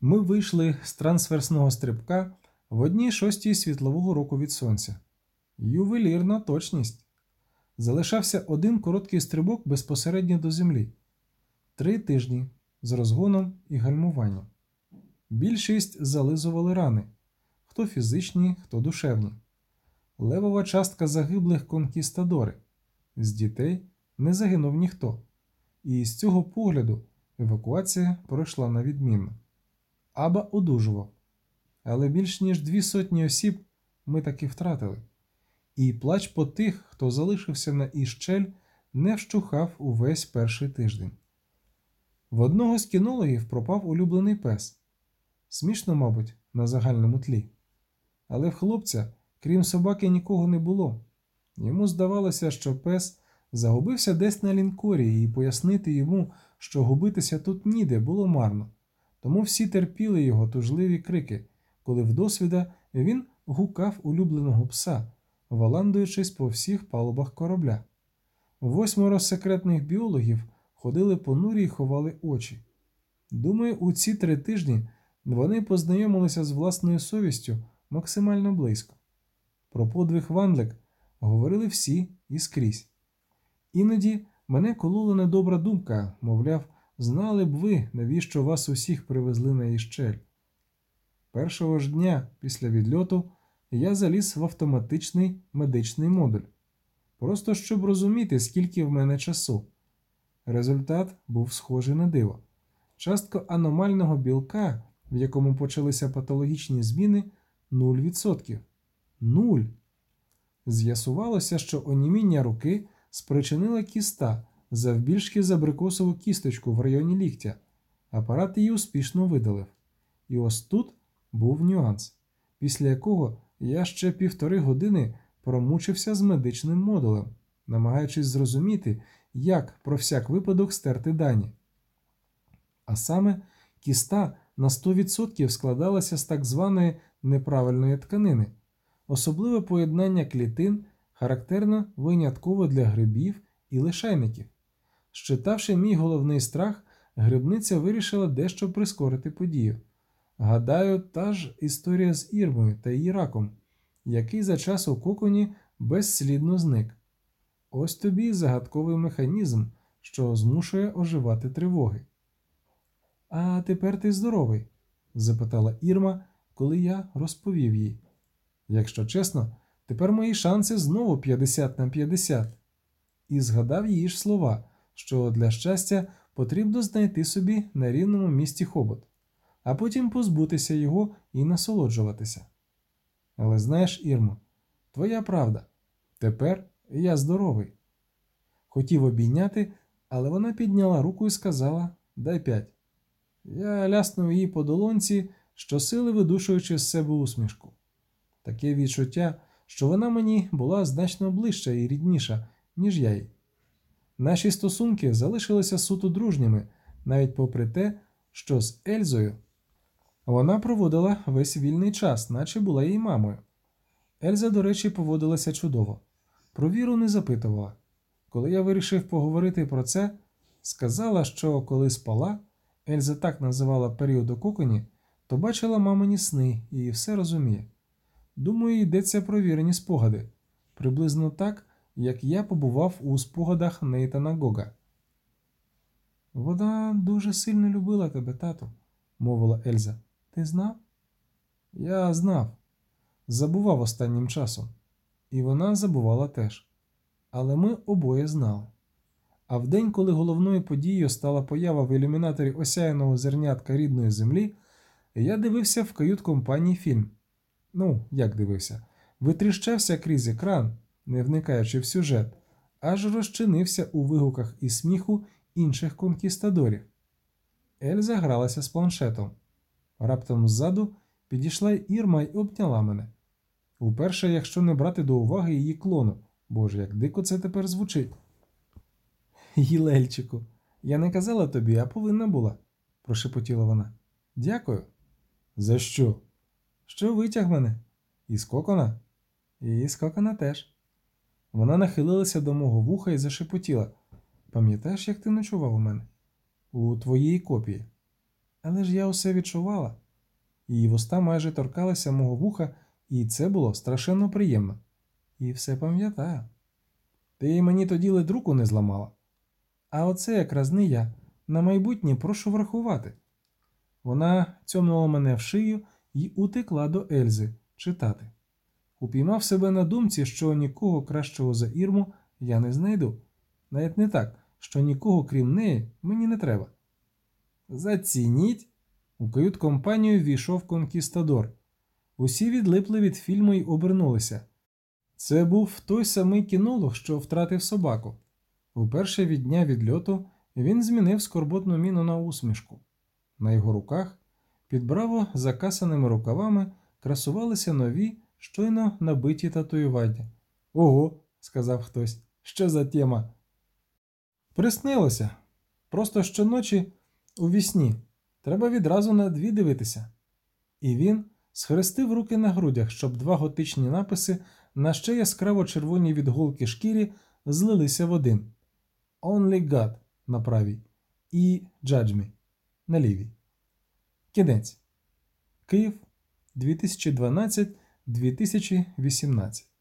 Ми вийшли з трансверсного стрибка в одній шостій світлового року від сонця. Ювелірна точність. Залишався один короткий стрибок безпосередньо до землі. Три тижні з розгоном і гальмуванням. Більшість зализували рани хто фізичні, хто душевні. Левова частка загиблих конкістадори. З дітей не загинув ніхто. І з цього погляду евакуація пройшла на відмінно. Аба одужував. Але більш ніж дві сотні осіб ми таки втратили. І плач по тих, хто залишився на Іщель, не вщухав увесь перший тиждень. В одного з кінологів пропав улюблений пес. Смішно, мабуть, на загальному тлі. Але в хлопця, крім собаки, нікого не було. Йому здавалося, що пес загубився десь на лінкорі, і пояснити йому, що губитися тут ніде, було марно. Тому всі терпіли його тужливі крики, коли вдосвіда він гукав улюбленого пса, валандуючись по всіх палубах корабля. Восьмеро секретних біологів ходили понурі й ховали очі. Думаю, у ці три тижні вони познайомилися з власною совістю максимально близько. Про подвиг Ванлик говорили всі і скрізь. Іноді мене колола недобра думка, мовляв, знали б ви, навіщо вас усіх привезли на Іщель. Першого ж дня після відльоту я заліз в автоматичний медичний модуль, просто щоб розуміти, скільки в мене часу. Результат був схожий на диво. Частка аномального білка, в якому почалися патологічні зміни, 0%. Нуль. З'ясувалося, що оніміння руки спричинила кіста завбільшки за абрикосову кісточку в районі ліктя. Апарат її успішно видалив. І ось тут був нюанс, після якого я ще півтори години промучився з медичним модулем, намагаючись зрозуміти, як про всяк випадок стерти дані. А саме кіста на 100% складалася з так званої неправильної тканини, особливе поєднання клітин характерно винятково для грибів і лишайників. Щитавши мій головний страх, грибниця вирішила дещо прискорити подію. Гадаю, та ж історія з Ірмою та її раком, який за час у коконі безслідно зник. Ось тобі загадковий механізм, що змушує оживати тривоги. А тепер ти здоровий? запитала Ірма, коли я розповів їй. Якщо чесно, тепер мої шанси знову 50 на 50. І згадав її ж слова, що для щастя потрібно знайти собі на рівному місці хобот, а потім позбутися його і насолоджуватися. Але знаєш, Ірмо, твоя правда, тепер я здоровий. Хотів обійняти, але вона підняла руку і сказала Дай п'ять. Я ляснув її по долонці, щосили видушуючи з себе усмішку. Таке відчуття, що вона мені була значно ближча і рідніша, ніж я їй. Наші стосунки залишилися суто дружніми, навіть попри те, що з Ельзою вона проводила весь вільний час, наче була її мамою. Ельза, до речі, поводилася чудово. Про віру не запитувала. Коли я вирішив поговорити про це, сказала, що коли спала, Ельза так називала період у коконі, то бачила мамині сни і все розуміє. Думаю, йдеться про вірені спогади, приблизно так, як я побував у спогадах Нейтана Гога. Вона дуже сильно любила тебе, тату, мовила Ельза. Ти знав? Я знав. Забував останнім часом, і вона забувала теж. Але ми обоє знали. А в день, коли головною подією стала поява в ілюмінаторі осяяного зернятка рідної землі, я дивився в кают компанії фільм. Ну, як дивився, витріщався крізь екран, не вникаючи в сюжет, аж розчинився у вигуках і сміху інших конкістадорів. Ельза гралася з планшетом. Раптом ззаду підійшла Ірма й обняла мене. Уперше, якщо не брати до уваги її клону, боже, як дико це тепер звучить. Гілельчику, я не казала тобі, а повинна була, прошепотіла вона. Дякую. За що? Що витяг мене? Із кокона? І з кокона теж. Вона нахилилася до мого вуха і зашепотіла. Пам'ятаєш, як ти ночував у мене? У твоїй копії. Але ж я усе відчувала. Її вуста майже торкалися мого вуха, і це було страшенно приємно. І все пам'ятаю. Ти мені тоді ледь руку не зламала. А оце якраз не я. На майбутнє прошу врахувати. Вона цьомнула мене в шию і утекла до Ельзи читати. Упіймав себе на думці, що нікого кращого за Ірму я не знайду. Навіть не так, що нікого крім неї мені не треба. Зацініть. У кают-компанію війшов конкістадор. Усі відлипли від фільму й обернулися. Це був той самий кінолог, що втратив собаку. Уперше від дня відльоту він змінив скорботну міну на усмішку. На його руках, під браво закасаними рукавами, красувалися нові, щойно набиті татуювання. Ого, сказав хтось, що за тема? Приснилося. Просто щоночі у вісні. Треба відразу на дві дивитися. І він схрестив руки на грудях, щоб два готичні написи на ще яскраво червоній від голки шкірі злилися в один. Only God на правій і Judge Me на лівій. Кінець. Київ 2012-2018